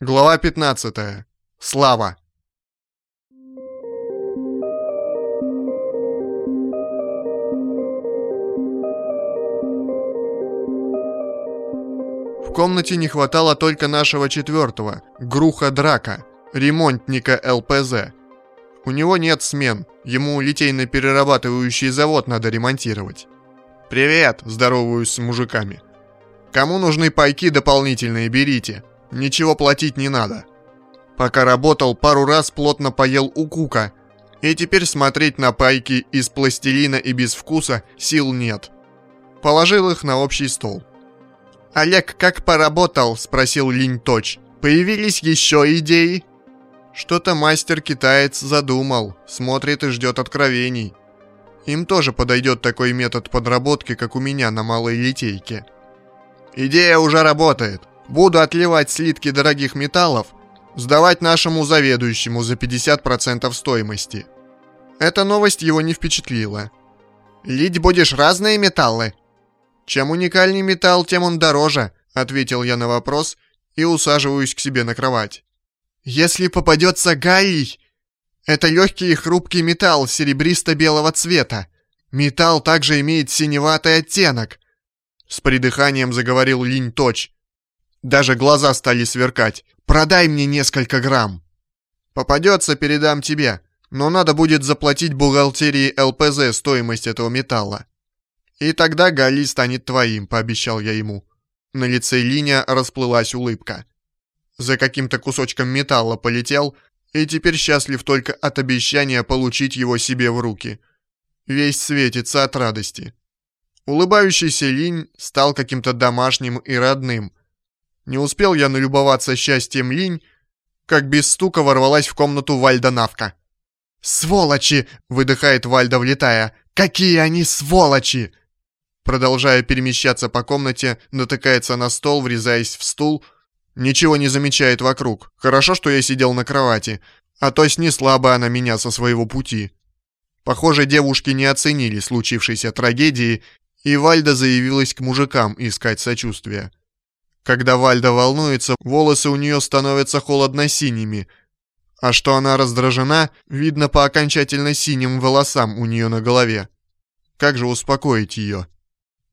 Глава 15. Слава. В комнате не хватало только нашего четвертого, Груха Драка, ремонтника ЛПЗ. У него нет смен, ему литейно-перерабатывающий завод надо ремонтировать. «Привет!» – здороваюсь с мужиками. «Кому нужны пайки дополнительные, берите. Ничего платить не надо». Пока работал, пару раз плотно поел у Кука, и теперь смотреть на пайки из пластилина и без вкуса сил нет. Положил их на общий стол. «Олег, как поработал?» – спросил Линь Точ. «Появились еще идеи?» Что-то мастер-китаец задумал, смотрит и ждет откровений. Им тоже подойдет такой метод подработки, как у меня на малой литейке. Идея уже работает. Буду отливать слитки дорогих металлов, сдавать нашему заведующему за 50% стоимости. Эта новость его не впечатлила. «Лить будешь разные металлы?» «Чем уникальней металл, тем он дороже», — ответил я на вопрос и усаживаюсь к себе на кровать. «Если попадется галлий, это легкий и хрупкий металл серебристо-белого цвета. Металл также имеет синеватый оттенок», — с придыханием заговорил Линь Точ. Даже глаза стали сверкать. «Продай мне несколько грамм». «Попадется, передам тебе, но надо будет заплатить бухгалтерии ЛПЗ стоимость этого металла». «И тогда Гали станет твоим», — пообещал я ему. На лице Линя расплылась улыбка. За каким-то кусочком металла полетел, и теперь счастлив только от обещания получить его себе в руки. Весь светится от радости. Улыбающийся Линь стал каким-то домашним и родным. Не успел я налюбоваться счастьем Линь, как без стука ворвалась в комнату Вальда Навка. «Сволочи!» — выдыхает Вальда, влетая. «Какие они сволочи!» Продолжая перемещаться по комнате, натыкается на стол, врезаясь в стул. Ничего не замечает вокруг. Хорошо, что я сидел на кровати, а то снесла бы она меня со своего пути. Похоже, девушки не оценили случившейся трагедии, и Вальда заявилась к мужикам искать сочувствия. Когда Вальда волнуется, волосы у нее становятся холодно-синими, а что она раздражена, видно по окончательно синим волосам у нее на голове. Как же успокоить ее?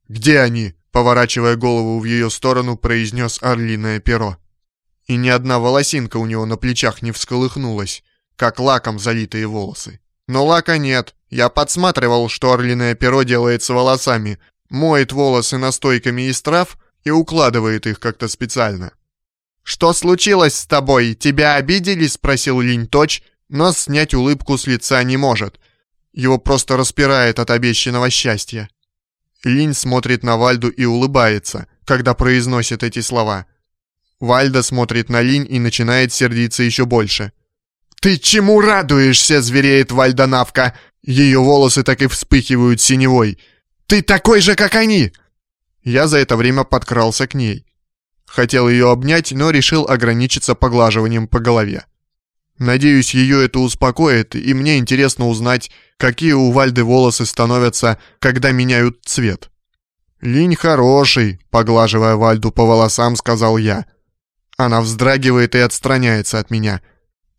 «Где они?» — поворачивая голову в ее сторону, произнес орлиное перо. И ни одна волосинка у него на плечах не всколыхнулась, как лаком залитые волосы. Но лака нет. Я подсматривал, что орлиное перо делает с волосами. Моет волосы настойками из трав и укладывает их как-то специально. «Что случилось с тобой? Тебя обидели?» — спросил Линь Точ, но снять улыбку с лица не может. Его просто распирает от обещанного счастья. Линь смотрит на Вальду и улыбается, когда произносит эти слова. Вальда смотрит на Линь и начинает сердиться еще больше. «Ты чему радуешься?» — звереет Вальда Навка. Ее волосы так и вспыхивают синевой. «Ты такой же, как они!» Я за это время подкрался к ней. Хотел ее обнять, но решил ограничиться поглаживанием по голове. Надеюсь, ее это успокоит, и мне интересно узнать, какие у Вальды волосы становятся, когда меняют цвет. «Линь хороший», — поглаживая Вальду по волосам, сказал я. Она вздрагивает и отстраняется от меня.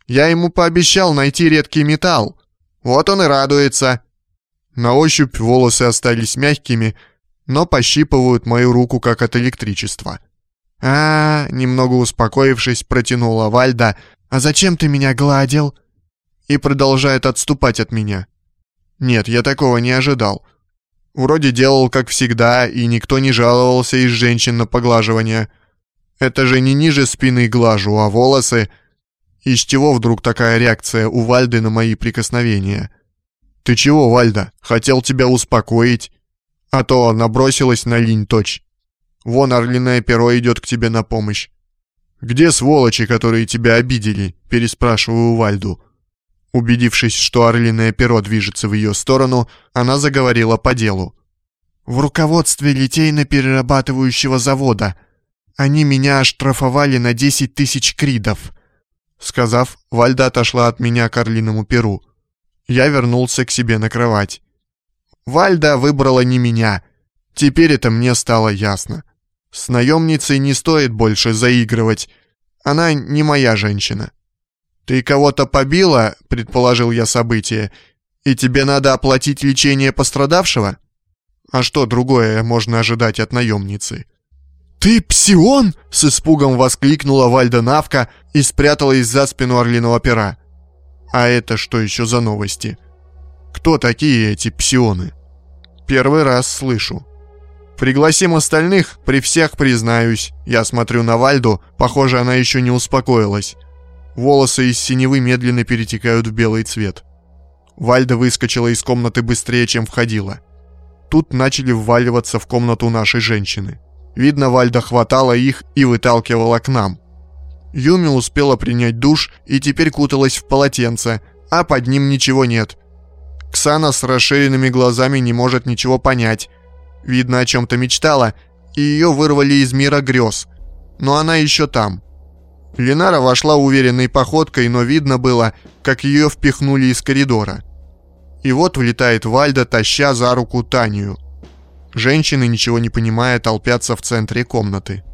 Я ему пообещал найти редкий металл. Вот он и радуется. На ощупь волосы остались мягкими, но пощипывают мою руку как от электричества. а, -а, -а немного успокоившись, протянула Вальда, «А зачем ты меня гладил?» И продолжает отступать от меня. Нет, я такого не ожидал. Вроде делал как всегда, и никто не жаловался из женщин на поглаживание. Это же не ниже спины глажу, а волосы... Из чего вдруг такая реакция у Вальды на мои прикосновения? «Ты чего, Вальда? Хотел тебя успокоить?» А то набросилась на линь точь. Вон орлиное перо идет к тебе на помощь. «Где сволочи, которые тебя обидели?» – переспрашиваю Вальду. Убедившись, что орлиное перо движется в ее сторону, она заговорила по делу. «В руководстве литейно-перерабатывающего завода. Они меня оштрафовали на 10 тысяч кридов». Сказав, Вальда отошла от меня к орлиному перу. Я вернулся к себе на кровать. Вальда выбрала не меня. Теперь это мне стало ясно. С наемницей не стоит больше заигрывать. Она не моя женщина. Ты кого-то побила, предположил я событие, и тебе надо оплатить лечение пострадавшего? А что другое можно ожидать от наемницы? «Ты псион?» — с испугом воскликнула Вальда Навка и спряталась за спину орлиного пера. А это что еще за новости? Кто такие эти псионы? Первый раз слышу. Пригласим остальных, при всех признаюсь. Я смотрю на Вальду, похоже, она еще не успокоилась. Волосы из синевы медленно перетекают в белый цвет. Вальда выскочила из комнаты быстрее, чем входила. Тут начали вваливаться в комнату нашей женщины. Видно, Вальда хватала их и выталкивала к нам. Юми успела принять душ и теперь куталась в полотенце, а под ним ничего нет. Ксана с расширенными глазами не может ничего понять. Видно, о чем-то мечтала, и ее вырвали из мира грез. Но она еще там. Ленара вошла уверенной походкой, но видно было, как ее впихнули из коридора. И вот влетает Вальда, таща за руку Танию. Женщины, ничего не понимая, толпятся в центре комнаты.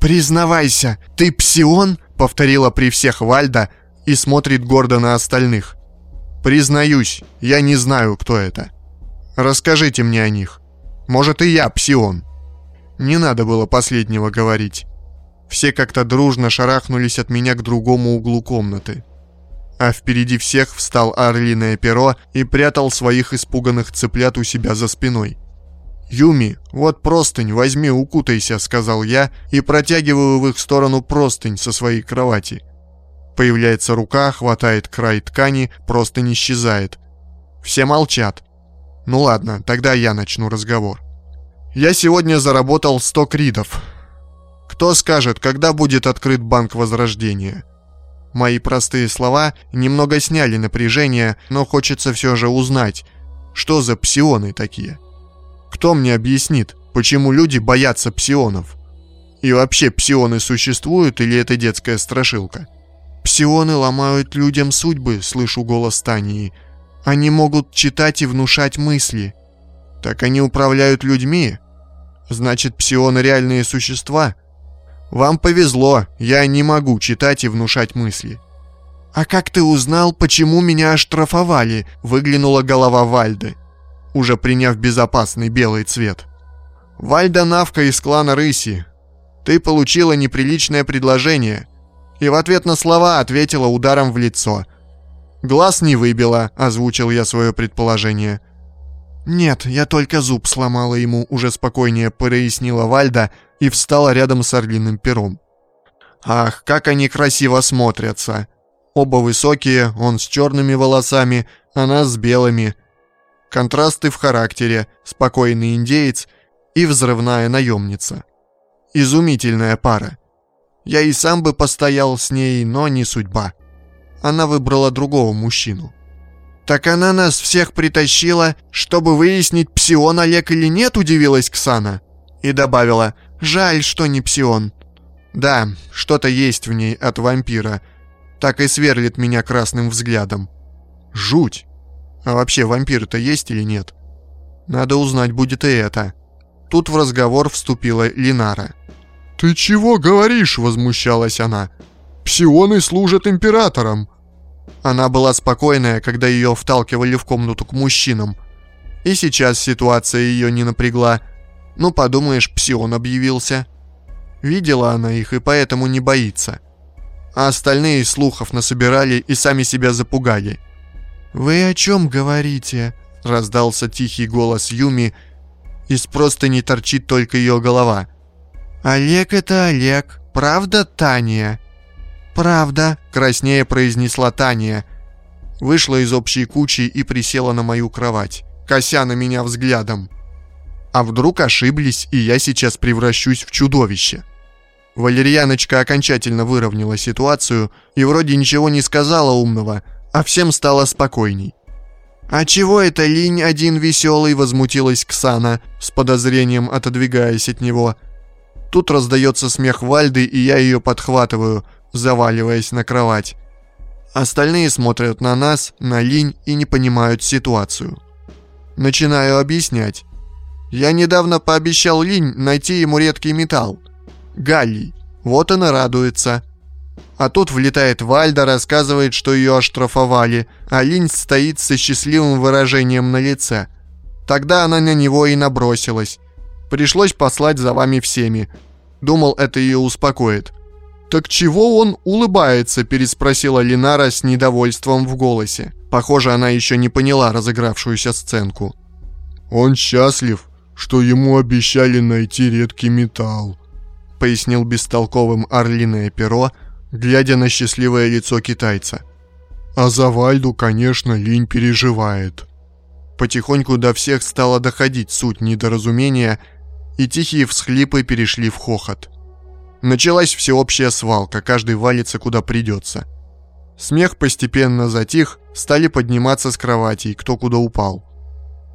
«Признавайся, ты псион?» — повторила при всех Вальда и смотрит гордо на остальных. «Признаюсь, я не знаю, кто это. Расскажите мне о них. Может, и я псион?» Не надо было последнего говорить. Все как-то дружно шарахнулись от меня к другому углу комнаты. А впереди всех встал орлиное перо и прятал своих испуганных цыплят у себя за спиной. «Юми, вот простынь, возьми, укутайся», — сказал я, и протягиваю в их сторону простынь со своей кровати. Появляется рука, хватает край ткани, простынь исчезает. Все молчат. Ну ладно, тогда я начну разговор. Я сегодня заработал 100 кридов. Кто скажет, когда будет открыт банк Возрождения? Мои простые слова немного сняли напряжение, но хочется все же узнать, что за псионы такие. Кто мне объяснит, почему люди боятся псионов? И вообще, псионы существуют или это детская страшилка? Псионы ломают людям судьбы, слышу голос Тании. Они могут читать и внушать мысли. Так они управляют людьми? Значит, псионы реальные существа? Вам повезло, я не могу читать и внушать мысли. «А как ты узнал, почему меня оштрафовали?» — выглянула голова Вальды уже приняв безопасный белый цвет. «Вальда Навка из клана Рыси, ты получила неприличное предложение» и в ответ на слова ответила ударом в лицо. «Глаз не выбила», — озвучил я свое предположение. «Нет, я только зуб сломала ему», — уже спокойнее прояснила Вальда и встала рядом с орлиным пером. «Ах, как они красиво смотрятся!» Оба высокие, он с черными волосами, она с белыми — Контрасты в характере, спокойный индеец и взрывная наемница. Изумительная пара. Я и сам бы постоял с ней, но не судьба. Она выбрала другого мужчину. «Так она нас всех притащила, чтобы выяснить, псион Олег или нет?» – удивилась Ксана. И добавила, «Жаль, что не псион». Да, что-то есть в ней от вампира. Так и сверлит меня красным взглядом. Жуть. А вообще, вампиры-то есть или нет? Надо узнать будет и это. Тут в разговор вступила Линара. «Ты чего говоришь?» – возмущалась она. «Псионы служат императорам». Она была спокойная, когда ее вталкивали в комнату к мужчинам. И сейчас ситуация ее не напрягла. Ну, подумаешь, псион объявился. Видела она их и поэтому не боится. А остальные слухов насобирали и сами себя запугали. «Вы о чем говорите?» — раздался тихий голос Юми. Из простыни торчит только ее голова. «Олег — это Олег, правда, Таня?» «Правда», — краснее произнесла Таня. Вышла из общей кучи и присела на мою кровать, кося на меня взглядом. А вдруг ошиблись, и я сейчас превращусь в чудовище? Валерьяночка окончательно выровняла ситуацию и вроде ничего не сказала умного — а всем стало спокойней. «А чего это линь один веселый?» — возмутилась Ксана, с подозрением отодвигаясь от него. Тут раздается смех Вальды, и я ее подхватываю, заваливаясь на кровать. Остальные смотрят на нас, на линь и не понимают ситуацию. Начинаю объяснять. Я недавно пообещал Линь найти ему редкий металл. Галлий. Вот она радуется. А тут влетает Вальда, рассказывает, что ее оштрафовали, а Линь стоит со счастливым выражением на лице. Тогда она на него и набросилась. Пришлось послать за вами всеми. Думал, это ее успокоит. «Так чего он улыбается?» – переспросила Линара с недовольством в голосе. Похоже, она еще не поняла разыгравшуюся сценку. «Он счастлив, что ему обещали найти редкий металл», — пояснил бестолковым орлиное перо, глядя на счастливое лицо китайца. «А за Вальду, конечно, Линь переживает». Потихоньку до всех стало доходить суть недоразумения, и тихие всхлипы перешли в хохот. Началась всеобщая свалка, каждый валится куда придется. Смех постепенно затих, стали подниматься с кроватей, кто куда упал.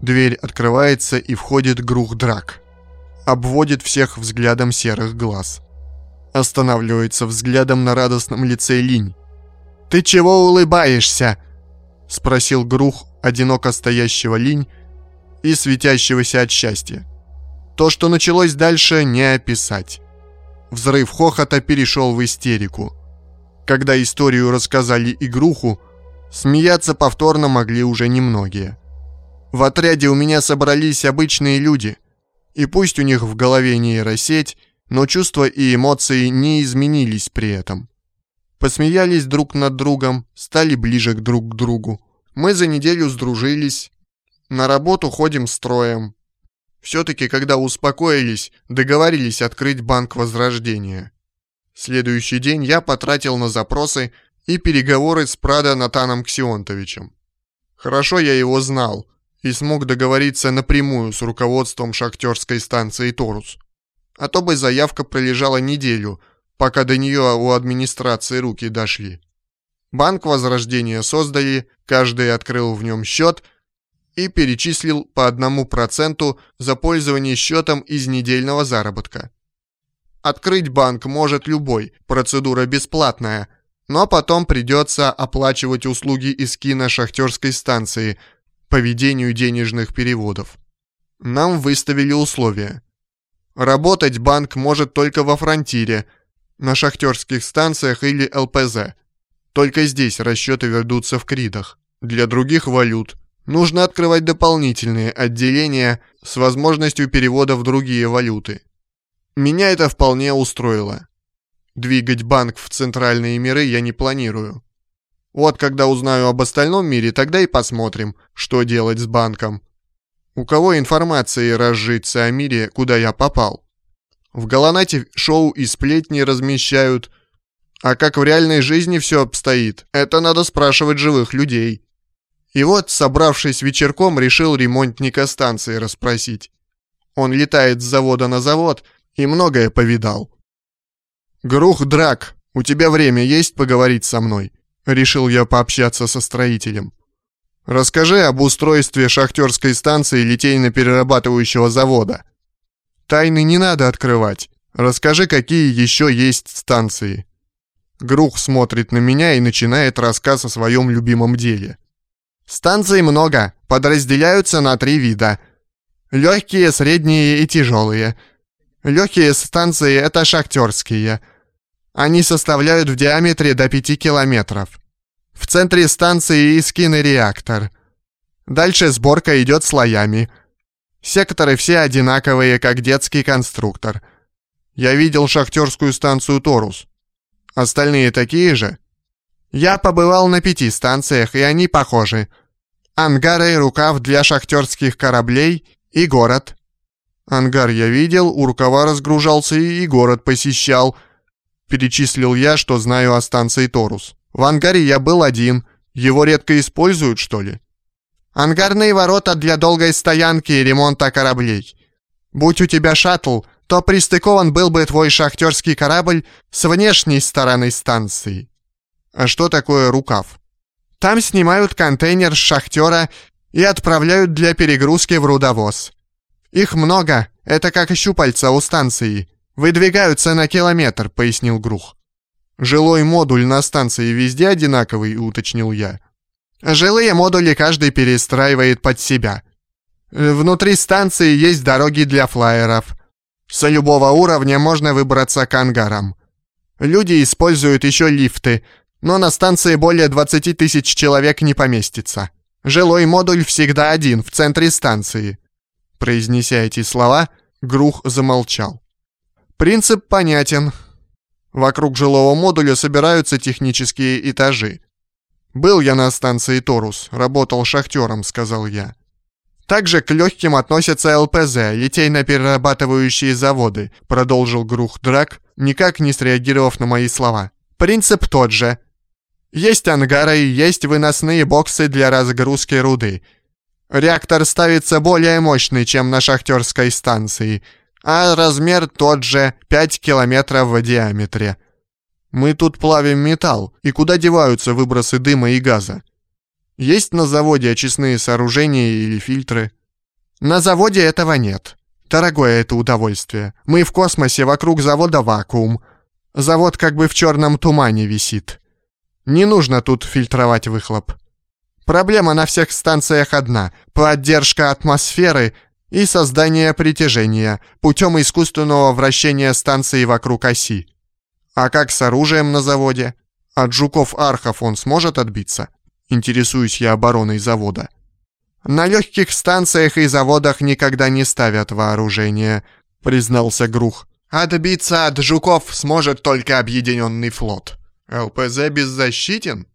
Дверь открывается и входит Грух Драк. Обводит всех взглядом серых глаз. Останавливается взглядом на радостном лице Линь. «Ты чего улыбаешься?» Спросил Грух одиноко стоящего Линь и светящегося от счастья. То, что началось дальше, не описать. Взрыв хохота перешел в истерику. Когда историю рассказали Игруху, смеяться повторно могли уже немногие. В отряде у меня собрались обычные люди. И пусть у них в голове нейросеть, но чувства и эмоции не изменились при этом. Посмеялись друг над другом, стали ближе друг к другу. Мы за неделю сдружились. На работу ходим строем. Все-таки, когда успокоились, договорились открыть банк Возрождения. Следующий день я потратил на запросы и переговоры с Прадо Натаном Ксионтовичем. Хорошо я его знал, и смог договориться напрямую с руководством шахтерской станции «Торус». А то бы заявка пролежала неделю, пока до нее у администрации руки дошли. Банк Возрождения создали, каждый открыл в нем счет и перечислил по одному проценту за пользование счетом из недельного заработка. Открыть банк может любой, процедура бесплатная, но потом придется оплачивать услуги из кино шахтерской станции – по ведению денежных переводов. Нам выставили условия. Работать банк может только во фронтире, на шахтерских станциях или ЛПЗ. Только здесь расчеты ведутся в кридах. Для других валют нужно открывать дополнительные отделения с возможностью перевода в другие валюты. Меня это вполне устроило. Двигать банк в центральные миры я не планирую. Вот когда узнаю об остальном мире, тогда и посмотрим, что делать с банком. У кого информации разжиться о мире, куда я попал? В Галанате шоу и сплетни размещают. А как в реальной жизни все обстоит, это надо спрашивать живых людей. И вот, собравшись вечерком, решил ремонтника станции расспросить. Он летает с завода на завод и многое повидал. «Грух Драк, у тебя время есть поговорить со мной?» Решил я пообщаться со строителем. Расскажи об устройстве шахтерской станции литейно-перерабатывающего завода. Тайны не надо открывать. Расскажи, какие еще есть станции. Грух смотрит на меня и начинает рассказ о своем любимом деле. Станций много, подразделяются на три вида. Легкие, средние и тяжелые. Легкие станции — это шахтерские — они составляют в диаметре до 5 километров. В центре станции Искин реактор. Дальше сборка идет слоями. Секторы все одинаковые, как детский конструктор. Я видел шахтерскую станцию Торус. Остальные такие же? Я побывал на пяти станциях, и они похожи. Ангары и рукав для шахтерских кораблей и город. Ангар я видел, у рукава разгружался и город посещал – Перечислил я, что знаю о станции Торус. В ангаре я был один. Его редко используют, что ли? Ангарные ворота для долгой стоянки и ремонта кораблей. Будь у тебя шаттл, то пристыкован был бы твой шахтерский корабль с внешней стороны станции. А что такое рукав? Там снимают контейнер с шахтера и отправляют для перегрузки в рудовоз. Их много, это как щупальца у станции. «Выдвигаются на километр», — пояснил Грух. «Жилой модуль на станции везде одинаковый», — уточнил я. «Жилые модули каждый перестраивает под себя. Внутри станции есть дороги для флайеров. С любого уровня можно выбраться к ангарам. Люди используют еще лифты, но на станции более 20 тысяч человек не поместится. Жилой модуль всегда один, в центре станции». Произнеся эти слова, Грух замолчал. Принцип понятен. Вокруг жилого модуля собираются технические этажи. «Был я на станции Торус, работал шахтером», — сказал я. «Также к легким относятся ЛПЗ, литейно-перерабатывающие заводы», — продолжил Грух Драк, никак не среагировав на мои слова. «Принцип тот же. Есть ангары есть выносные боксы для разгрузки руды. Реактор ставится более мощный, чем на шахтерской станции, а размер тот же, 5 километров в диаметре». Мы тут плавим металл, и куда деваются выбросы дыма и газа? Есть на заводе очистные сооружения или фильтры? На заводе этого нет. Дорогое это удовольствие. Мы в космосе, вокруг завода вакуум. Завод как бы в черном тумане висит. Не нужно тут фильтровать выхлоп. Проблема на всех станциях одна – поддержка атмосферы и создание притяжения путем искусственного вращения станции вокруг оси. А как с оружием на заводе? От жуков-архов он сможет отбиться? Интересуюсь я обороной завода. На легких станциях и заводах никогда не ставят вооружение, признался Грух. Отбиться от жуков сможет только объединенный флот. ЛПЗ беззащитен?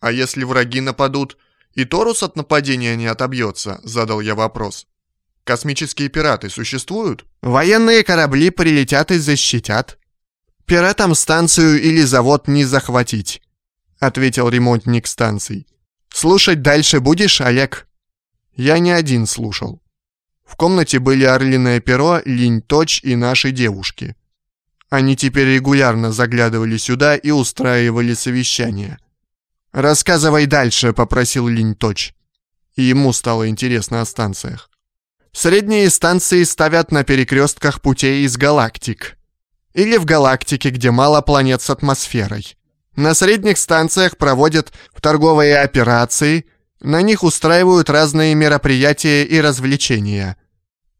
А если враги нападут, и Торус от нападения не отобьется, задал я вопрос. Космические пираты существуют? Военные корабли прилетят и защитят. «Пиратам станцию или завод не захватить», — ответил ремонтник станций. «Слушать дальше будешь, Олег?» Я не один слушал. В комнате были Орлиное перо, Линь Точ и наши девушки. Они теперь регулярно заглядывали сюда и устраивали совещания. «Рассказывай дальше», — попросил Линь Точ. И ему стало интересно о станциях. Средние станции ставят на перекрестках путей из галактик. Или в галактике, где мало планет с атмосферой. На средних станциях проводят торговые операции, на них устраивают разные мероприятия и развлечения.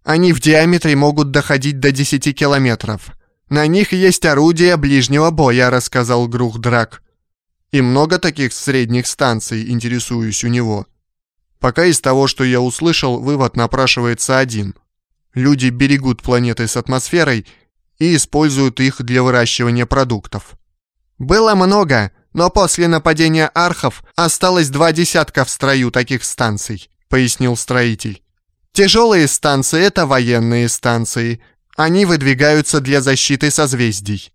Они в диаметре могут доходить до 10 километров. На них есть орудия ближнего боя, рассказал Грух Драк. И много таких средних станций, интересуюсь у него. Пока из того, что я услышал, вывод напрашивается один. Люди берегут планеты с атмосферой и используют их для выращивания продуктов. Было много, но после нападения архов осталось два десятка в строю таких станций, пояснил строитель. Тяжелые станции — это военные станции. Они выдвигаются для защиты созвездий.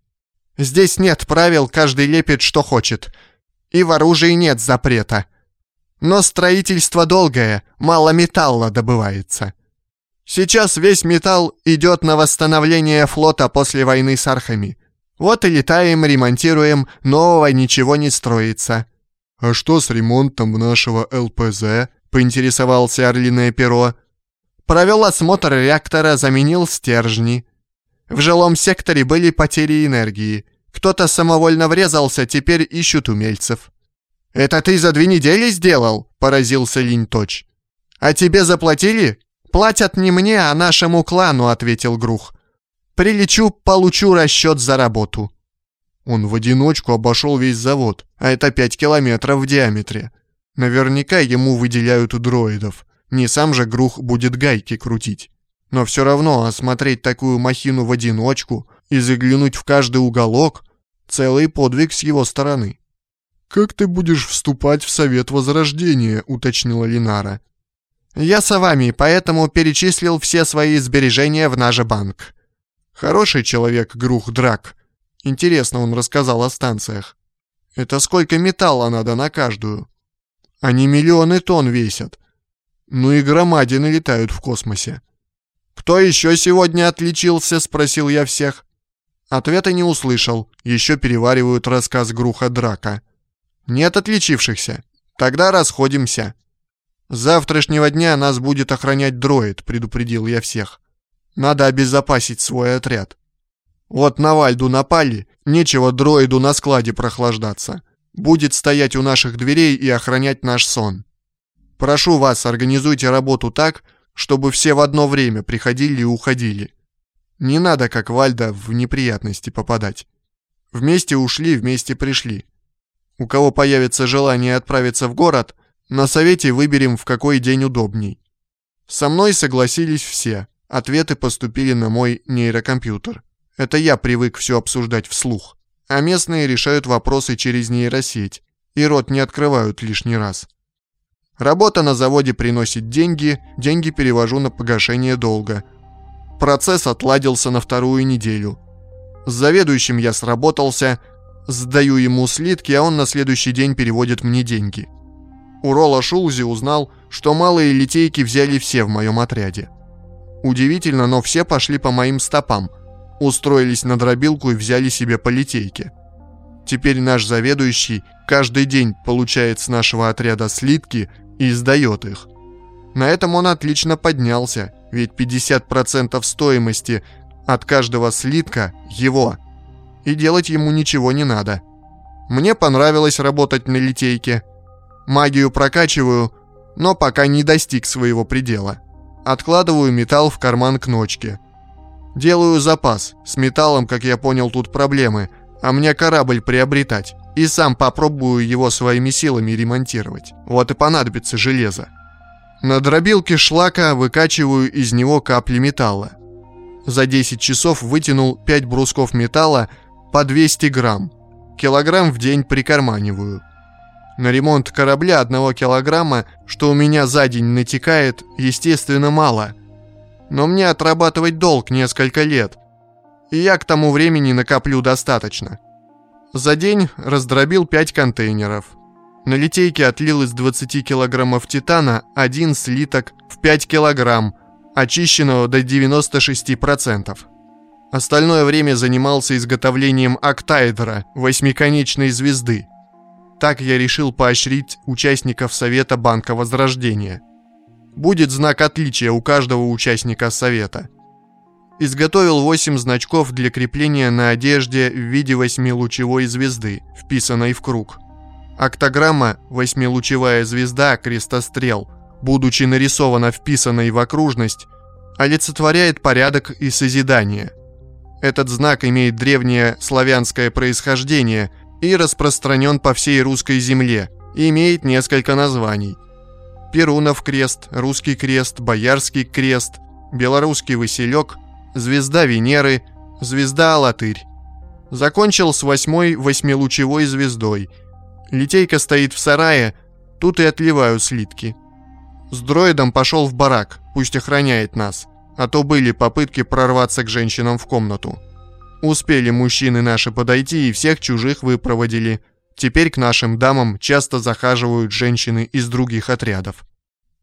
Здесь нет правил, каждый лепит, что хочет. И в оружии нет запрета. Но строительство долгое, мало металла добывается. Сейчас весь металл идет на восстановление флота после войны с архами. Вот и летаем, ремонтируем, нового ничего не строится». «А что с ремонтом нашего ЛПЗ?» — поинтересовался Орлиное перо. Провел осмотр реактора, заменил стержни. В жилом секторе были потери энергии. Кто-то самовольно врезался, теперь ищут умельцев. «Это ты за две недели сделал?» — поразился Линь Точ. «А тебе заплатили?» «Платят не мне, а нашему клану», — ответил Грух. «Прилечу, получу расчет за работу». Он в одиночку обошел весь завод, а это пять километров в диаметре. Наверняка ему выделяют дроидов. Не сам же Грух будет гайки крутить. Но все равно осмотреть такую махину в одиночку и заглянуть в каждый уголок — целый подвиг с его стороны. «Как ты будешь вступать в Совет Возрождения?» — уточнила Линара. Я с вами, поэтому перечислил все свои сбережения в наш банк. Хороший человек, Грух Драк. Интересно он рассказал о станциях. Это сколько металла надо на каждую? Они миллионы тонн весят. Ну и громадины летают в космосе. «Кто еще сегодня отличился?» — спросил я всех. Ответа не услышал, еще переваривают рассказ Груха Драка. «Нет отличившихся. Тогда расходимся». «С завтрашнего дня нас будет охранять дроид», — предупредил я всех. «Надо обезопасить свой отряд. Вот на Вальду напали, нечего дроиду на складе прохлаждаться. Будет стоять у наших дверей и охранять наш сон. Прошу вас, организуйте работу так, чтобы все в одно время приходили и уходили. Не надо, как Вальда, в неприятности попадать». Вместе ушли, вместе пришли. У кого появится желание отправиться в город, на совете выберем, в какой день удобней. Со мной согласились все. Ответы поступили на мой нейрокомпьютер. Это я привык все обсуждать вслух. А местные решают вопросы через нейросеть. И рот не открывают лишний раз. Работа на заводе приносит деньги, деньги перевожу на погашение долга. Процесс отладился на вторую неделю. С заведующим я сработался, сдаю ему слитки, а он на следующий день переводит мне деньги. У Рола Шулзи узнал, что малые литейки взяли все в моем отряде. Удивительно, но все пошли по моим стопам, устроились на дробилку и взяли себе по литейке. Теперь наш заведующий каждый день получает с нашего отряда слитки и сдает их. На этом он отлично поднялся, ведь 50% стоимости от каждого слитка его. И делать ему ничего не надо. Мне понравилось работать на литейке. Магию прокачиваю, но пока не достиг своего предела. Откладываю металл в карман к ночке. Делаю запас. С металлом, как я понял, тут проблемы, а мне корабль приобретать. И сам попробую его своими силами ремонтировать. Вот и понадобится железо. На дробилке шлака выкачиваю из него капли металла. За 10 часов вытянул 5 брусков металла по 200 грамм. Килограмм в день прикарманиваю. На ремонт корабля одного килограмма, что у меня за день натекает, естественно, мало. Но мне отрабатывать долг несколько лет. И я к тому времени накоплю достаточно. За день раздробил 5 контейнеров. На литейке отлил из 20 килограммов титана один слиток в 5 килограмм, очищенного до 96%. Остальное время занимался изготовлением октаэдра, восьмиконечной звезды. Так я решил поощрить участников Совета Банка Возрождения. Будет знак отличия у каждого участника Совета. Изготовил 8 значков для крепления на одежде в виде восьмилучевой звезды, вписанной в круг. Октограмма «Восьмилучевая звезда крестострел» будучи нарисована вписанной в окружность, олицетворяет порядок и созидание. Этот знак имеет древнее славянское происхождение и распространен по всей русской земле и имеет несколько названий. Перунов крест, русский крест, боярский крест, белорусский василек, звезда Венеры, звезда Алатырь. Закончил с восьмой восьмилучевой звездой. Литейка стоит в сарае, тут и отливаю слитки. С дроидом пошел в барак, пусть охраняет нас, а то были попытки прорваться к женщинам в комнату. Успели мужчины наши подойти и всех чужих выпроводили. Теперь к нашим дамам часто захаживают женщины из других отрядов.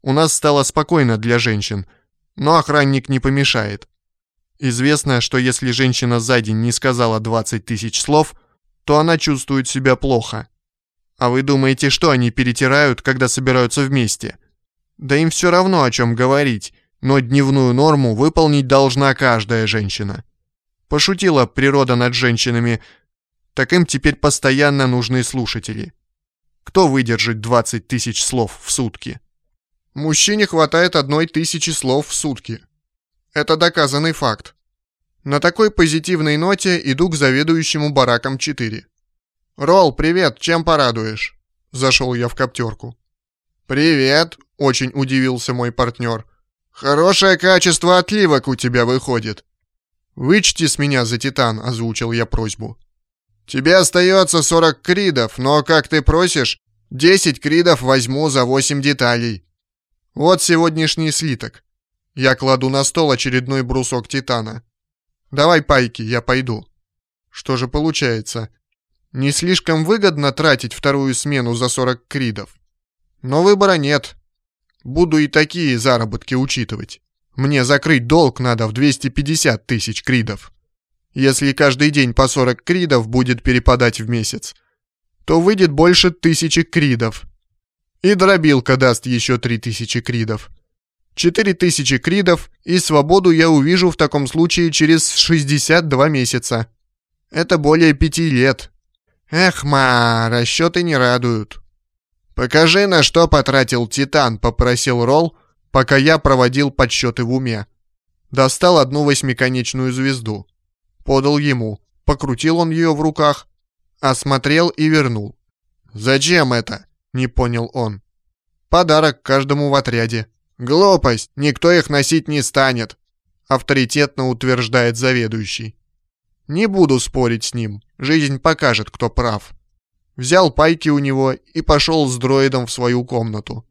У нас стало спокойно для женщин, но охранник не помешает. Известно, что если женщина за день не сказала 20 тысяч слов, то она чувствует себя плохо. А вы думаете, что они перетирают, когда собираются вместе? Да им все равно, о чем говорить, но дневную норму выполнить должна каждая женщина. Пошутила природа над женщинами, так им теперь постоянно нужны слушатели. Кто выдержит 20 тысяч слов в сутки? Мужчине хватает одной тысячи слов в сутки. Это доказанный факт. На такой позитивной ноте иду к заведующему бараком 4. «Ролл, привет, чем порадуешь?» Зашел я в коптерку. «Привет!» – очень удивился мой партнер. «Хорошее качество отливок у тебя выходит». «Вычти с меня за титан», – озвучил я просьбу. «Тебе остается 40 кридов, но, как ты просишь, 10 кридов возьму за 8 деталей. Вот сегодняшний слиток. Я кладу на стол очередной брусок титана. Давай пайки, я пойду». Что же получается? Не слишком выгодно тратить вторую смену за 40 кридов. Но выбора нет. Буду и такие заработки учитывать. Мне закрыть долг надо в 250 тысяч кридов. Если каждый день по 40 кридов будет перепадать в месяц, то выйдет больше тысячи кридов. И дробилка даст еще 3000 кридов. 4000 кридов, и свободу я увижу в таком случае через 62 месяца. Это более пяти лет. Эх, ма, расчеты не радуют. «Покажи, на что потратил Титан», — попросил Ролл, пока я проводил подсчеты в уме. Достал одну восьмиконечную звезду. Подал ему. Покрутил он ее в руках, осмотрел и вернул. «Зачем это?» — не понял он. «Подарок каждому в отряде». «Глупость! Никто их носить не станет!» — авторитетно утверждает заведующий. Не буду спорить с ним, жизнь покажет, кто прав. Взял пайки у него и пошел с дроидом в свою комнату.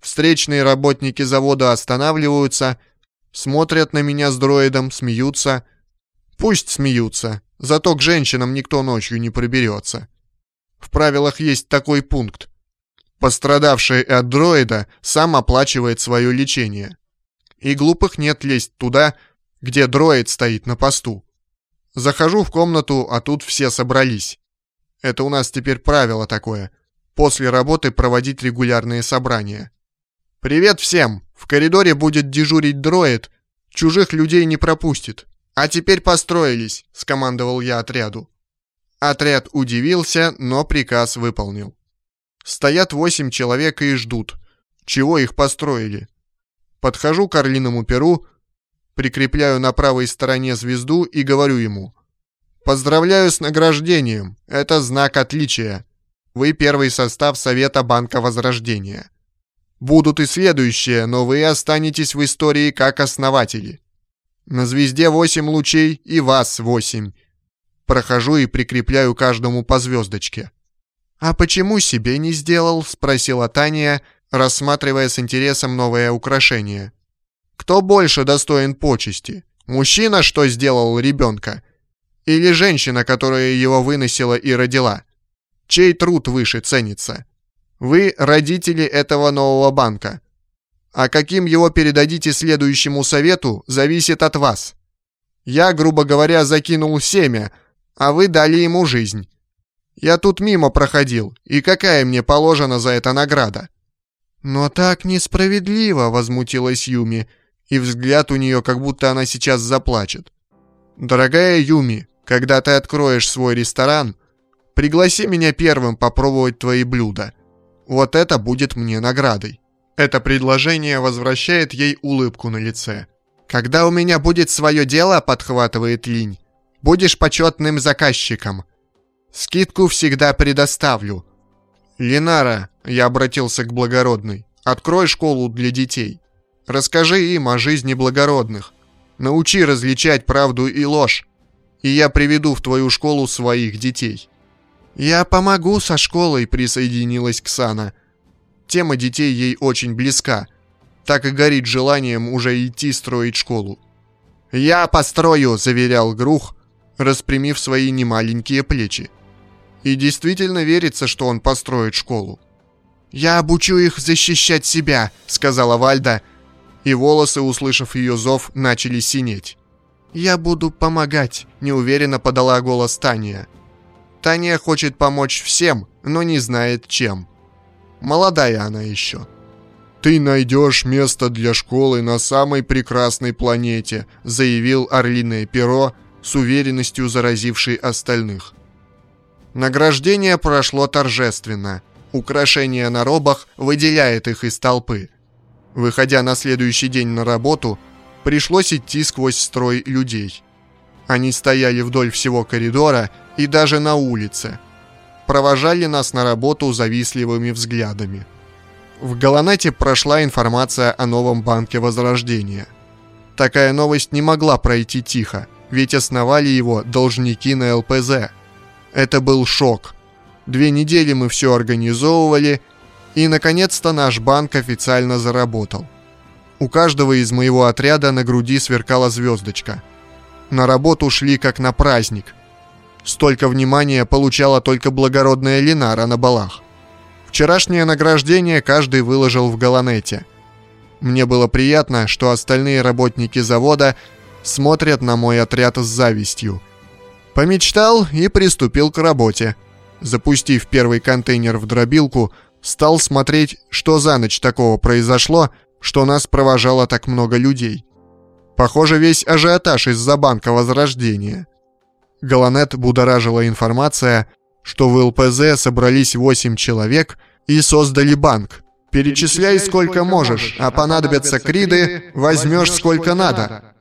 Встречные работники завода останавливаются, смотрят на меня с дроидом, смеются. Пусть смеются, зато к женщинам никто ночью не проберется. В правилах есть такой пункт. Пострадавший от дроида сам оплачивает свое лечение. И глупых нет лезть туда, где дроид стоит на посту. Захожу в комнату, а тут все собрались. Это у нас теперь правило такое. После работы проводить регулярные собрания. «Привет всем! В коридоре будет дежурить дроид. Чужих людей не пропустит. А теперь построились», — скомандовал я отряду. Отряд удивился, но приказ выполнил. Стоят восемь человек и ждут. Чего их построили? Подхожу к орлиному перу, прикрепляю на правой стороне звезду и говорю ему. «Поздравляю с награждением. Это знак отличия. Вы первый состав Совета Банка Возрождения. Будут и следующие, но вы останетесь в истории как основатели. На звезде восемь лучей и вас восемь. Прохожу и прикрепляю каждому по звездочке. «А почему себе не сделал?» — спросила Таня, рассматривая с интересом новое украшение. «Кто больше достоин почести? Мужчина, что сделал ребенка? Или женщина, которая его выносила и родила? Чей труд выше ценится? Вы родители этого нового банка. А каким его передадите следующему совету, зависит от вас. Я, грубо говоря, закинул семя, а вы дали ему жизнь. Я тут мимо проходил, и какая мне положена за это награда?» «Но так несправедливо», — возмутилась Юми, и взгляд у нее, как будто она сейчас заплачет. «Дорогая Юми, когда ты откроешь свой ресторан, пригласи меня первым попробовать твои блюда. Вот это будет мне наградой». Это предложение возвращает ей улыбку на лице. «Когда у меня будет свое дело», — подхватывает Линь, — «будешь почетным заказчиком». Скидку всегда предоставлю. Ленара, я обратился к благородной, открой школу для детей. Расскажи им о жизни благородных. Научи различать правду и ложь. И я приведу в твою школу своих детей. Я помогу со школой, присоединилась Ксана. Тема детей ей очень близка. Так и горит желанием уже идти строить школу. «Я построю», — заверял Грух, распрямив свои немаленькие плечи. И действительно верится, что он построит школу. «Я обучу их защищать себя», — сказала Вальда, и волосы, услышав ее зов, начали синеть. «Я буду помогать», — неуверенно подала голос Таня. Таня хочет помочь всем, но не знает чем. Молодая она еще. «Ты найдешь место для школы на самой прекрасной планете», заявил Орлиное Перо с уверенностью заразившей остальных. Награждение прошло торжественно. Украшение на робах выделяет их из толпы. Выходя на следующий день на работу, пришлось идти сквозь строй людей. Они стояли вдоль всего коридора и даже на улице. Провожали нас на работу завистливыми взглядами. В Галанете прошла информация о новом банке Возрождения. Такая новость не могла пройти тихо, ведь основали его должники на ЛПЗ – это был шок. Две недели мы все организовывали, и, наконец-то, наш банк официально заработал. У каждого из моего отряда на груди сверкала звездочка. На работу шли как на праздник. Столько внимания получала только благородная Линара на балах. Вчерашнее награждение каждый выложил в Галанете. Мне было приятно, что остальные работники завода смотрят на мой отряд с завистью – Помечтал и приступил к работе. Запустив первый контейнер в дробилку, стал смотреть, что за ночь такого произошло, что нас провожало так много людей. Похоже, весь ажиотаж из-за банка Возрождения. Галанет будоражила информация, что в ЛПЗ собрались 8 человек и создали банк. Перечисляй сколько можешь, а понадобятся криды, возьмешь сколько надо.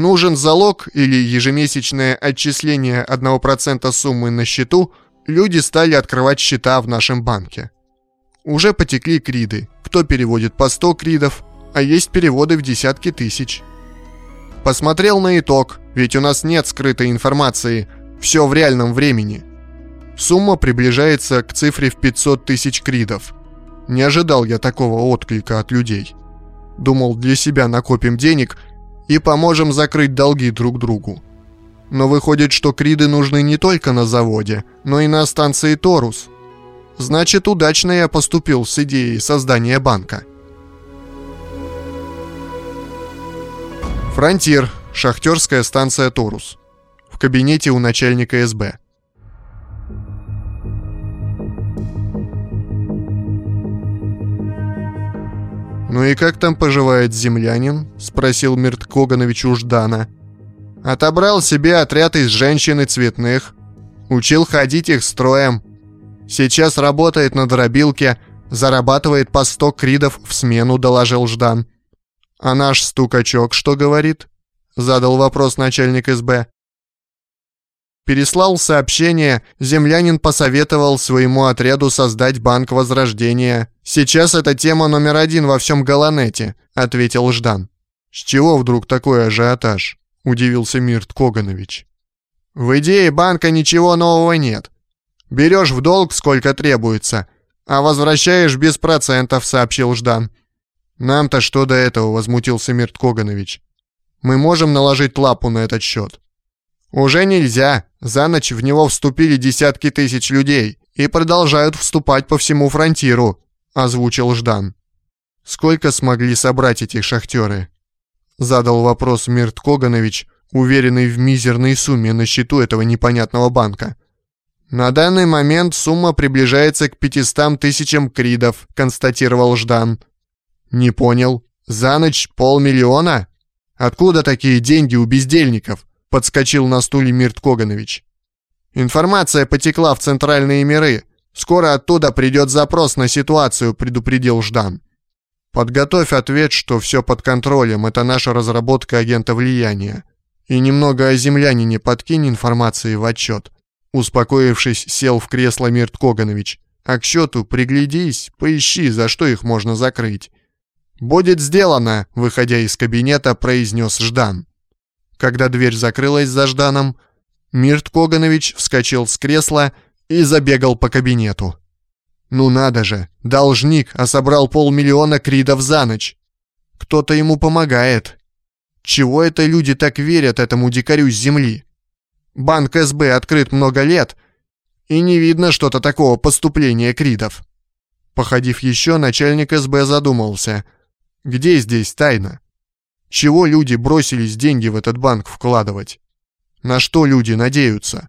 Нужен залог или ежемесячное отчисление 1% суммы на счету, люди стали открывать счета в нашем банке. Уже потекли криды. Кто переводит по 100 кридов, а есть переводы в десятки тысяч. Посмотрел на итог, ведь у нас нет скрытой информации, все в реальном времени. Сумма приближается к цифре в 500 тысяч кридов. Не ожидал я такого отклика от людей. Думал, для себя накопим денег и поможем закрыть долги друг другу. Но выходит, что криды нужны не только на заводе, но и на станции Торус. Значит, удачно я поступил с идеей создания банка. Фронтир, шахтерская станция Торус. В кабинете у начальника СБ. «Ну и как там поживает землянин?» — спросил Мирт Коганович у Ждана. «Отобрал себе отряд из женщин и цветных. Учил ходить их строем. Сейчас работает на дробилке, зарабатывает по сто кридов в смену», — доложил Ждан. «А наш стукачок что говорит?» — задал вопрос начальник СБ. Переслал сообщение, землянин посоветовал своему отряду создать банк Возрождения. «Сейчас это тема номер один во всем Галанете», — ответил Ждан. «С чего вдруг такой ажиотаж?» — удивился Мирт Коганович. «В идее банка ничего нового нет. Берешь в долг сколько требуется, а возвращаешь без процентов», — сообщил Ждан. «Нам-то что до этого?» — возмутился Мирт Коганович. «Мы можем наложить лапу на этот счет». «Уже нельзя. За ночь в него вступили десятки тысяч людей и продолжают вступать по всему фронтиру», — озвучил Ждан. «Сколько смогли собрать эти шахтеры?» — задал вопрос Мирт Коганович, уверенный в мизерной сумме на счету этого непонятного банка. «На данный момент сумма приближается к 500 тысячам кридов», — констатировал Ждан. «Не понял. За ночь полмиллиона? Откуда такие деньги у бездельников?» Подскочил на стуле Мирт Коганович. «Информация потекла в центральные миры. Скоро оттуда придет запрос на ситуацию», — предупредил Ждан. «Подготовь ответ, что все под контролем, это наша разработка агента влияния. И немного о землянине подкинь информации в отчет». Успокоившись, сел в кресло Мирт Коганович. «А к счету приглядись, поищи, за что их можно закрыть». «Будет сделано», — выходя из кабинета, произнес Ждан. Когда дверь закрылась за Жданом, Мирт Коганович вскочил с кресла и забегал по кабинету. Ну надо же, должник, а собрал полмиллиона кридов за ночь. Кто-то ему помогает. Чего это люди так верят этому дикарю с земли? Банк СБ открыт много лет, и не видно что-то такого поступления кридов. Походив еще, начальник СБ задумался. Где здесь тайна? Чего люди бросились деньги в этот банк вкладывать? На что люди надеются?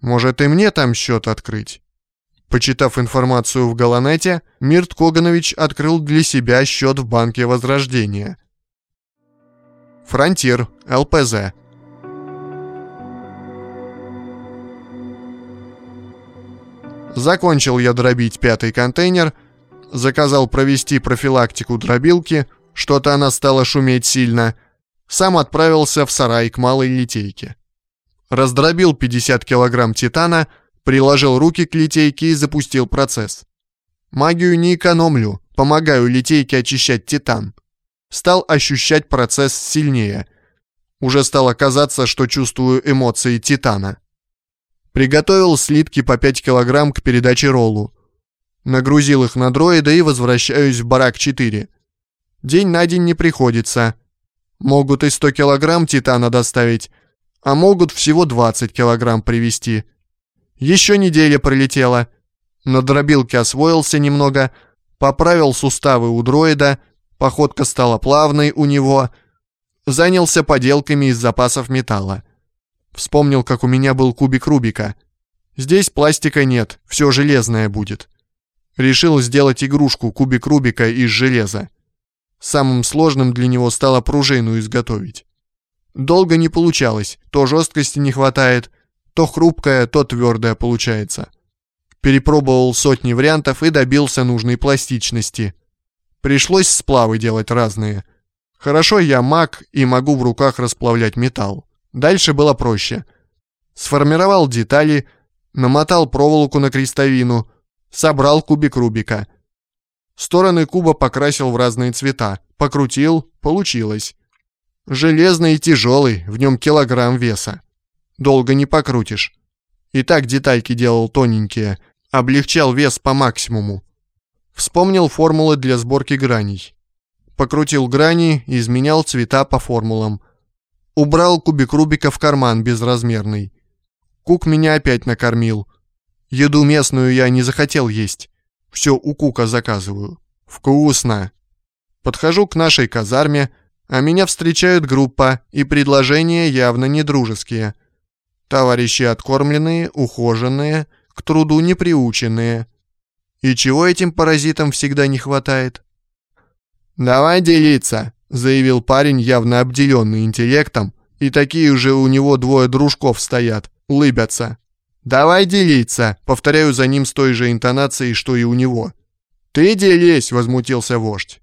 Может и мне там счет открыть? Почитав информацию в Галанете, Мирт Коганович открыл для себя счет в Банке Возрождения. Фронтир, ЛПЗ. Закончил я дробить пятый контейнер, заказал провести профилактику дробилки – что-то она стала шуметь сильно. Сам отправился в сарай к малой литейке. Раздробил 50 килограмм титана, приложил руки к литейке и запустил процесс. Магию не экономлю, помогаю литейке очищать титан. Стал ощущать процесс сильнее. Уже стало казаться, что чувствую эмоции титана. Приготовил слитки по 5 килограмм к передаче роллу. Нагрузил их на дроида и возвращаюсь в барак 4. День на день не приходится. Могут и 100 килограмм титана доставить, а могут всего 20 килограмм привезти. Еще неделя пролетела. На дробилке освоился немного, поправил суставы у дроида, походка стала плавной у него. Занялся поделками из запасов металла. Вспомнил, как у меня был кубик Рубика. Здесь пластика нет, все железное будет. Решил сделать игрушку кубик Рубика из железа. Самым сложным для него стало пружину изготовить. Долго не получалось, то жесткости не хватает, то хрупкая, то твердая получается. Перепробовал сотни вариантов и добился нужной пластичности. Пришлось сплавы делать разные. Хорошо я маг и могу в руках расплавлять металл. Дальше было проще. Сформировал детали, намотал проволоку на крестовину, собрал кубик Рубика. Стороны куба покрасил в разные цвета, покрутил, получилось. Железный и тяжелый, в нем килограмм веса. Долго не покрутишь. И так детальки делал тоненькие, облегчал вес по максимуму. Вспомнил формулы для сборки граней. Покрутил грани и изменял цвета по формулам. Убрал кубик Рубика в карман безразмерный. Кук меня опять накормил. Еду местную я не захотел есть. Все у Кука заказываю. Вкусно. Подхожу к нашей казарме, а меня встречают группа, и предложения явно не дружеские. Товарищи откормленные, ухоженные, к труду не приученные. И чего этим паразитам всегда не хватает? «Давай делиться», — заявил парень, явно обделенный интеллектом, и такие же у него двое дружков стоят, улыбятся. «Давай делиться», — повторяю за ним с той же интонацией, что и у него. «Ты делись», — возмутился вождь.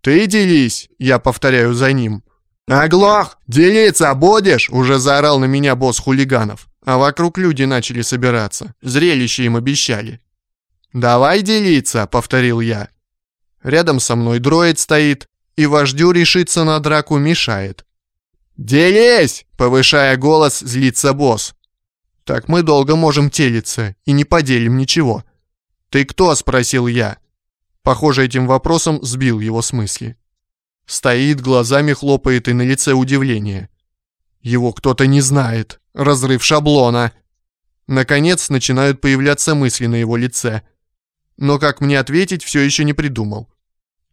«Ты делись!» — я повторяю за ним. «Оглох! Делиться будешь?» — уже заорал на меня босс хулиганов. А вокруг люди начали собираться. Зрелище им обещали. «Давай делиться!» — повторил я. Рядом со мной дроид стоит, и вождю решиться на драку мешает. «Делись!» — повышая голос, злится босс. «Так мы долго можем телиться и не поделим ничего». «Ты кто?» — спросил я. Похоже, этим вопросом сбил его с мысли. Стоит, глазами хлопает и на лице удивление. Его кто-то не знает. Разрыв шаблона. Наконец начинают появляться мысли на его лице. Но как мне ответить, все еще не придумал.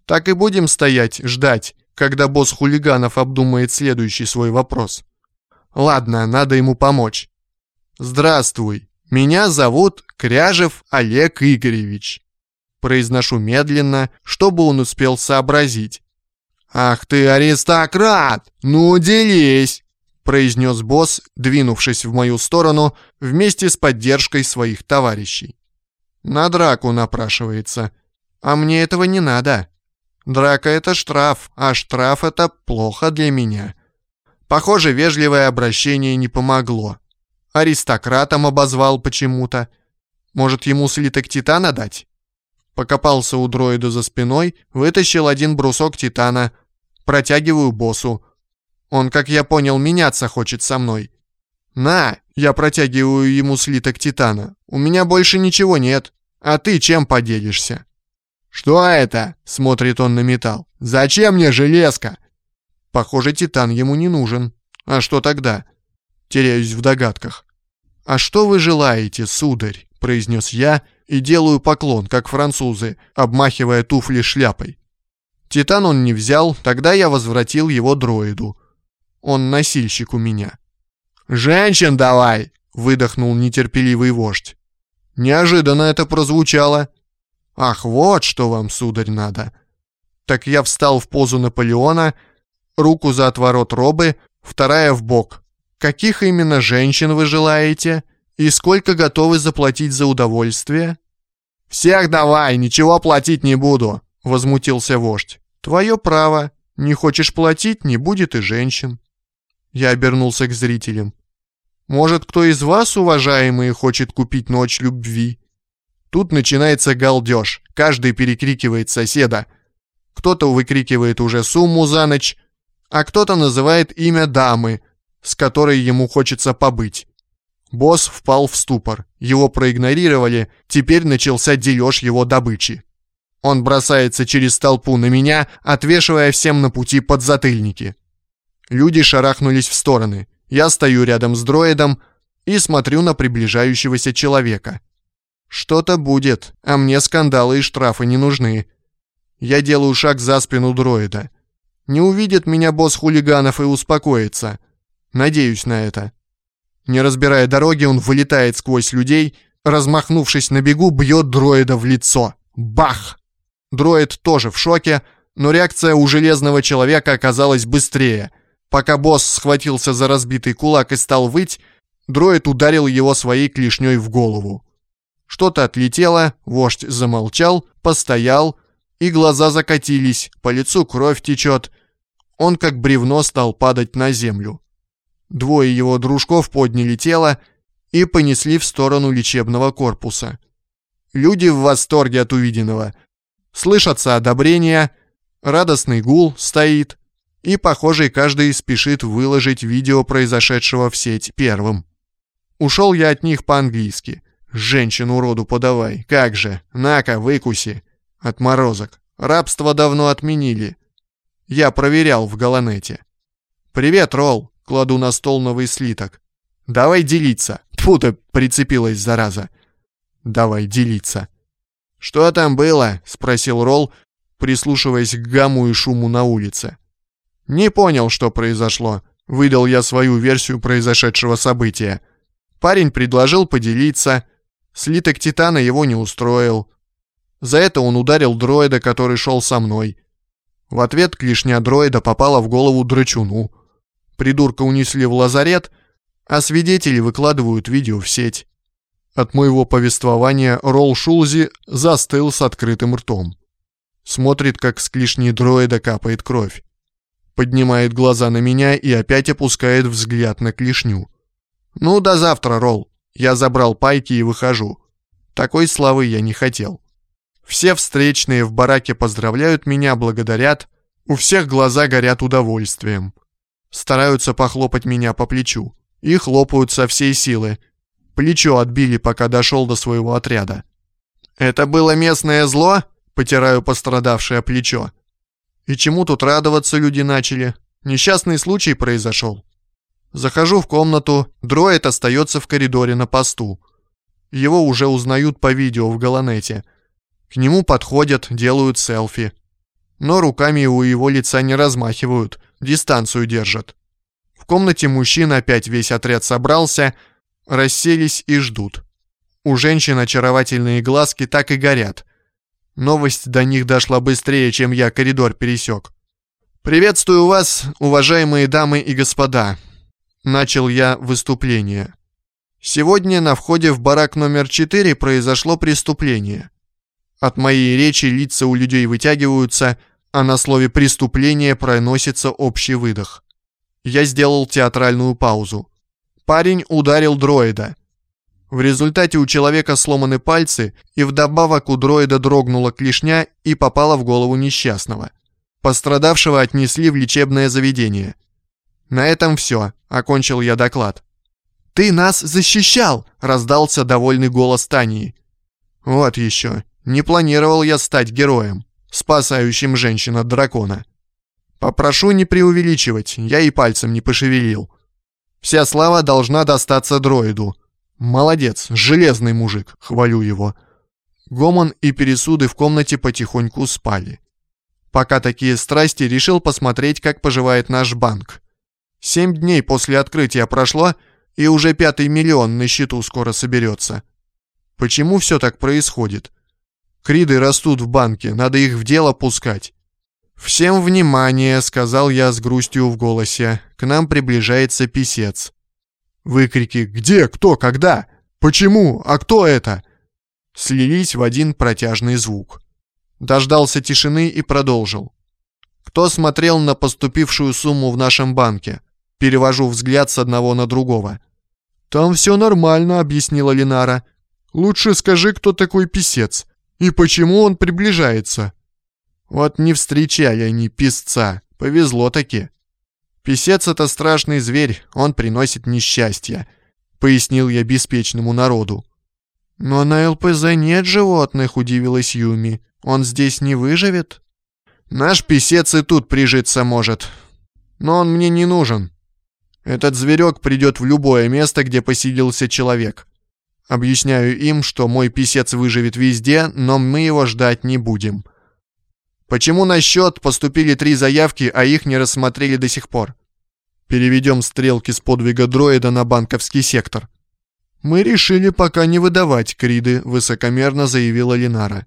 Так и будем стоять, ждать, когда босс хулиганов обдумает следующий свой вопрос. Ладно, надо ему помочь. Здравствуй, меня зовут Кряжев Олег Игоревич. Произношу медленно, чтобы он успел сообразить. «Ах ты аристократ! Ну, делись!» произнес босс, двинувшись в мою сторону вместе с поддержкой своих товарищей. «На драку напрашивается. А мне этого не надо. Драка — это штраф, а штраф — это плохо для меня». Похоже, вежливое обращение не помогло. Аристократом обозвал почему-то. Может, ему слиток титана дать? Покопался у дроида за спиной, вытащил один брусок титана. Протягиваю боссу. Он, как я понял, меняться хочет со мной. «На!» — я протягиваю ему слиток титана. «У меня больше ничего нет. А ты чем поделишься?» «Что это?» — смотрит он на металл. «Зачем мне железка?» Похоже, титан ему не нужен. А что тогда? Теряюсь в догадках. «А что вы желаете, сударь?» — произнес я и делаю поклон, как французы, обмахивая туфли шляпой. Титан он не взял, тогда я возвратил его дроиду. Он носильщик у меня. «Женщин давай!» — выдохнул нетерпеливый вождь. Неожиданно это прозвучало. «Ах, вот что вам, сударь, надо!» Так я встал в позу Наполеона, руку за отворот робы, вторая в бок. «Каких именно женщин вы желаете?» «И сколько готовы заплатить за удовольствие?» «Всех давай, ничего платить не буду», — возмутился вождь. «Твое право. Не хочешь платить, не будет и женщин». Я обернулся к зрителям. «Может, кто из вас, уважаемые, хочет купить ночь любви?» Тут начинается галдеж. Каждый перекрикивает соседа. Кто-то выкрикивает уже сумму за ночь, а кто-то называет имя дамы, с которой ему хочется побыть. Босс впал в ступор. Его проигнорировали, теперь начался дележ его добычи. Он бросается через толпу на меня, отвешивая всем на пути подзатыльники. Люди шарахнулись в стороны. Я стою рядом с дроидом и смотрю на приближающегося человека. Что-то будет, а мне скандалы и штрафы не нужны. Я делаю шаг за спину дроида. Не увидит меня босс хулиганов и успокоится. Надеюсь на это. Не разбирая дороги, он вылетает сквозь людей, размахнувшись на бегу, бьет дроида в лицо. Бах! Дроид тоже в шоке, но реакция у железного человека оказалась быстрее. Пока босс схватился за разбитый кулак и стал выть, дроид ударил его своей клешней в голову. Что-то отлетело, вождь замолчал, постоял, и глаза закатились, по лицу кровь течет. он как бревно стал падать на землю. Двое его дружков подняли тело и понесли в сторону лечебного корпуса. Люди в восторге от увиденного. Слышатся одобрения, радостный гул стоит, и, похоже, каждый спешит выложить видео произошедшего в сеть первым. Ушел я от них по-английски. Женщину роду подавай, как же, на-ка, выкуси. Отморозок. Рабство давно отменили. Я проверял в Галанете. «Привет, Ролл!» — кладу на стол новый слиток. «Давай делиться!» Тьфу ты, прицепилась, зараза. «Давай делиться!» «Что там было?» — спросил Ролл, прислушиваясь к гамму и шуму на улице. «Не понял, что произошло», — выдал я свою версию произошедшего события. Парень предложил поделиться. Слиток Титана его не устроил. За это он ударил дроида, который шел со мной. В ответ клешня дроида попала в голову драчуну. Придурка унесли в лазарет, а свидетели выкладывают видео в сеть. От моего повествования Ролл Шулзи застыл с открытым ртом. Смотрит, как с клешни дроида капает кровь. Поднимает глаза на меня и опять опускает взгляд на клешню. «Ну, до завтра, Ролл. Я забрал пайки и выхожу. Такой славы я не хотел». Все встречные в бараке поздравляют меня, благодарят. У всех глаза горят удовольствием. Стараются похлопать меня по плечу. И хлопают со всей силы. Плечо отбили, пока дошел до своего отряда. «Это было местное зло?» Потираю пострадавшее плечо. «И чему тут радоваться люди начали? Несчастный случай произошел». Захожу в комнату, дроид остается в коридоре на посту. Его уже узнают по видео в Галанете – к нему подходят, делают селфи. Но руками у его лица не размахивают, дистанцию держат. В комнате мужчин опять весь отряд собрался, расселись и ждут. У женщин очаровательные глазки так и горят. Новость до них дошла быстрее, чем я коридор пересек. «Приветствую вас, уважаемые дамы и господа!» Начал я выступление. Сегодня на входе в барак номер 4 произошло преступление. От моей речи лица у людей вытягиваются, а на слове «преступление» проносится общий выдох. Я сделал театральную паузу. Парень ударил дроида. В результате у человека сломаны пальцы, и вдобавок у дроида дрогнула клешня и попала в голову несчастного. Пострадавшего отнесли в лечебное заведение. На этом все, окончил я доклад. «Ты нас защищал!» — раздался довольный голос Тании. «Вот еще, не планировал я стать героем, спасающим женщин от дракона. Попрошу не преувеличивать, я и пальцем не пошевелил. Вся слава должна достаться дроиду. Молодец, железный мужик, хвалю его. Гомон и пересуды в комнате потихоньку спали. Пока такие страсти, решил посмотреть, как поживает наш банк. Семь дней после открытия прошло, и уже пятый миллион на счету скоро соберется. Почему все так происходит? Криды растут в банке, надо их в дело пускать. «Всем внимание!» — сказал я с грустью в голосе. К нам приближается писец. Выкрики «Где? Кто? Когда? Почему? А кто это?» Слились в один протяжный звук. Дождался тишины и продолжил. «Кто смотрел на поступившую сумму в нашем банке?» Перевожу взгляд с одного на другого. «Там все нормально», — объяснила Линара. «Лучше скажи, кто такой писец. И почему он приближается? Вот не встречали они писца, повезло-таки. Писец — это страшный зверь, он приносит несчастье, пояснил я беспечному народу. Но на ЛПЗ нет животных, удивилась Юми. Он здесь не выживет? Наш писец и тут прижиться может. Но он мне не нужен. Этот зверек придет в любое место, где поселился человек. Объясняю им, что мой писец выживет везде, но мы его ждать не будем. Почему на счет поступили три заявки, а их не рассмотрели до сих пор? Переведем стрелки с подвига дроида на банковский сектор. Мы решили пока не выдавать Криды, высокомерно заявила Линара.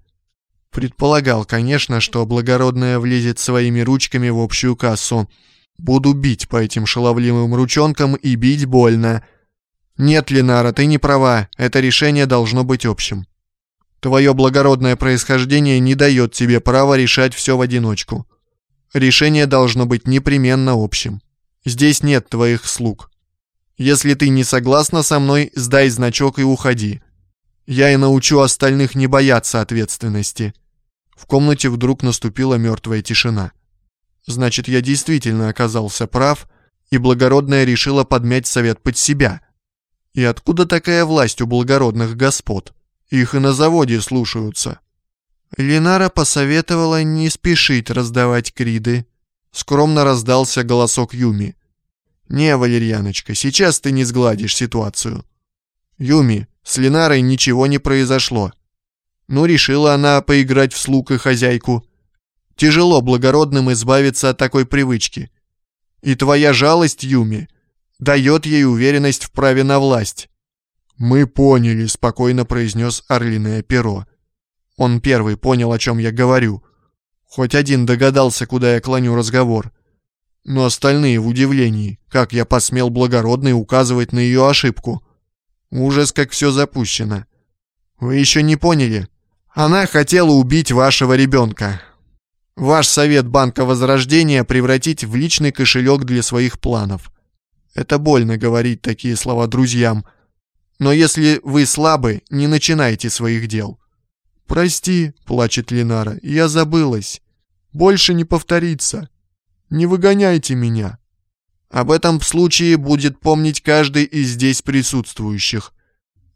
Предполагал, конечно, что благородная влезет своими ручками в общую кассу. Буду бить по этим шаловливым ручонкам и бить больно. «Нет, Ленара, ты не права, это решение должно быть общим. Твое благородное происхождение не дает тебе права решать все в одиночку. Решение должно быть непременно общим. Здесь нет твоих слуг. Если ты не согласна со мной, сдай значок и уходи. Я и научу остальных не бояться ответственности». В комнате вдруг наступила мертвая тишина. Значит, я действительно оказался прав, и благородная решила подмять совет под себя. И откуда такая власть у благородных господ? Их и на заводе слушаются. Ленара посоветовала не спешить раздавать криды. Скромно раздался голосок Юми. «Не, Валерьяночка, сейчас ты не сгладишь ситуацию». «Юми, с Ленарой ничего не произошло. Ну, решила она поиграть в слуг и хозяйку. Тяжело благородным избавиться от такой привычки. И твоя жалость, Юми, дает ей уверенность в праве на власть». «Мы поняли», — спокойно произнес орлиное перо. Он первый понял, о чем я говорю. Хоть один догадался, куда я клоню разговор. Но остальные в удивлении, как я посмел благородный указывать на ее ошибку. Ужас, как все запущено. Вы еще не поняли? Она хотела убить вашего ребенка. Ваш совет Банка Возрождения превратить в личный кошелек для своих планов. Это больно говорить такие слова друзьям. Но если вы слабы, не начинайте своих дел. «Прости», — плачет Ленара, — «я забылась. Больше не повторится. Не выгоняйте меня». Об этом в случае будет помнить каждый из здесь присутствующих.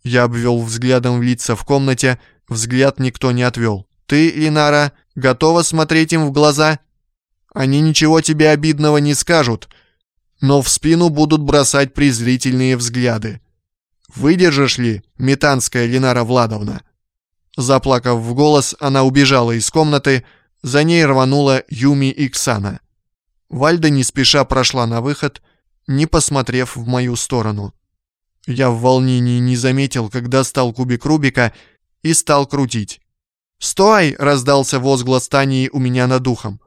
Я обвел взглядом лица в комнате, взгляд никто не отвел. «Ты, Ленара, готова смотреть им в глаза?» «Они ничего тебе обидного не скажут, но в спину будут бросать презрительные взгляды. Выдержишь ли, метанская Ленара Владовна?» Заплакав в голос, она убежала из комнаты, за ней рванула Юми и Ксана. Вальда не спеша прошла на выход, не посмотрев в мою сторону. Я в волнении не заметил, когда стал кубик Рубика и стал крутить. «Стой!» — раздался возглас Тании у меня над духом.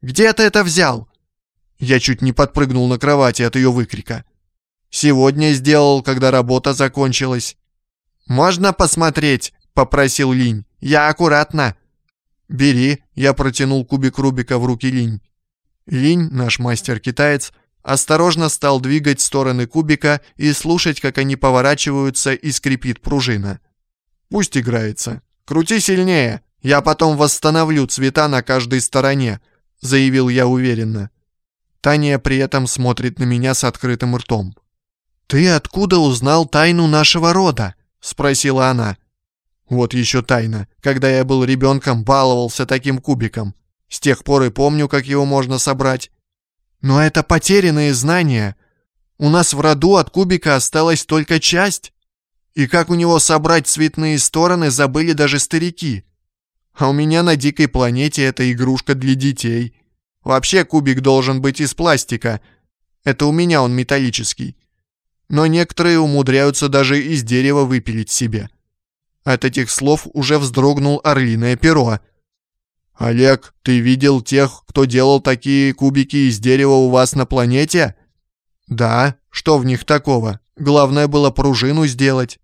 «Где ты это взял?» Я чуть не подпрыгнул на кровати от ее выкрика. «Сегодня сделал, когда работа закончилась». «Можно посмотреть?» попросил Линь. «Я аккуратно». «Бери», — я протянул кубик Рубика в руки Линь. Линь, наш мастер-китаец, осторожно стал двигать стороны кубика и слушать, как они поворачиваются и скрипит пружина. «Пусть играется. Крути сильнее, я потом восстановлю цвета на каждой стороне», — заявил я уверенно. Таня при этом смотрит на меня с открытым ртом. «Ты откуда узнал тайну нашего рода?» — спросила она. Вот еще тайна. Когда я был ребенком, баловался таким кубиком. С тех пор и помню, как его можно собрать. Но это потерянные знания. У нас в роду от кубика осталась только часть. И как у него собрать цветные стороны, забыли даже старики. А у меня на дикой планете это игрушка для детей. Вообще кубик должен быть из пластика. Это у меня он металлический. Но некоторые умудряются даже из дерева выпилить себе. От этих слов уже вздрогнул орлиное перо. «Олег, ты видел тех, кто делал такие кубики из дерева у вас на планете?» «Да, что в них такого? Главное было пружину сделать».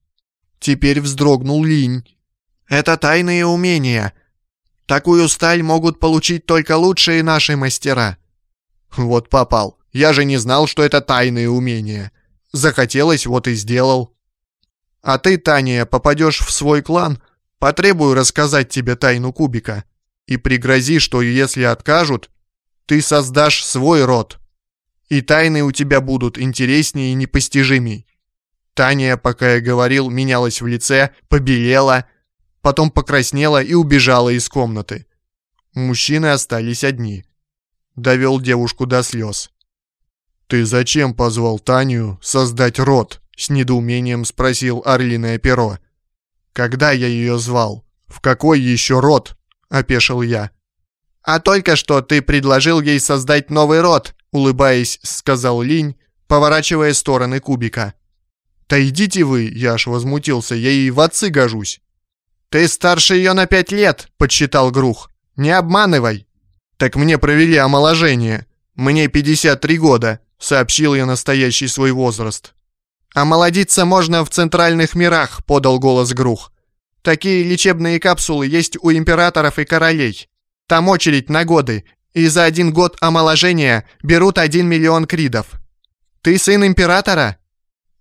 Теперь вздрогнул Линь. «Это тайные умения. Такую сталь могут получить только лучшие наши мастера». «Вот попал. Я же не знал, что это тайные умения. Захотелось, вот и сделал». А ты, Таня, попадешь в свой клан, потребую рассказать тебе тайну кубика. И пригрози, что если откажут, ты создашь свой род. И тайны у тебя будут интереснее и непостижимей. Таня, пока я говорил, менялась в лице, побелела, потом покраснела и убежала из комнаты. Мужчины остались одни. Довел девушку до слез. «Ты зачем позвал Таню создать род?» С недоумением спросил орлиное перо. «Когда я ее звал? В какой еще род?» — опешил я. «А только что ты предложил ей создать новый род», — улыбаясь, сказал Линь, поворачивая стороны кубика. «Да идите вы!» — я аж возмутился. «Я ей в отцы гожусь!» «Ты старше ее на пять лет!» — подсчитал Грух. «Не обманывай!» «Так мне провели омоложение. Мне 53 года», — сообщил я настоящий свой возраст. «А молодиться можно в центральных мирах», — подал голос Грух. «Такие лечебные капсулы есть у императоров и королей. Там очередь на годы, И за один год омоложения берут один миллион кридов. Ты сын императора?»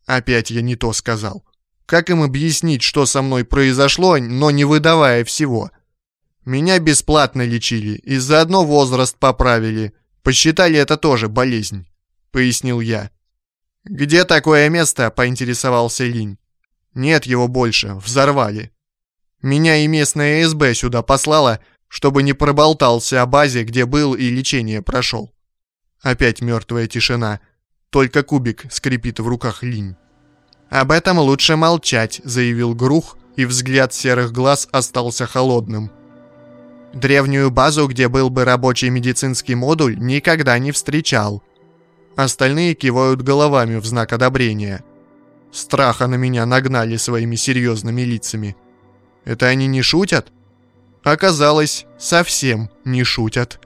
Опять я не то сказал. Как им объяснить, что со мной произошло, но не выдавая всего? Меня бесплатно лечили и заодно возраст поправили. Посчитали это тоже болезнь, пояснил я. «Где такое место?» — поинтересовался Линь. «Нет его больше, взорвали. Меня и местная СБ сюда послала, чтобы не проболтался о базе, где был и лечение прошел». Опять мертвая тишина, только кубик скрипит в руках Линь. «Об этом лучше молчать», — заявил Грух, и взгляд серых глаз остался холодным. «Древнюю базу, где был бы рабочий медицинский модуль, никогда не встречал. Остальные кивают головами в знак одобрения. Страха на меня нагнали своими серьезными лицами. Это они не шутят? Оказалось, совсем не шутят.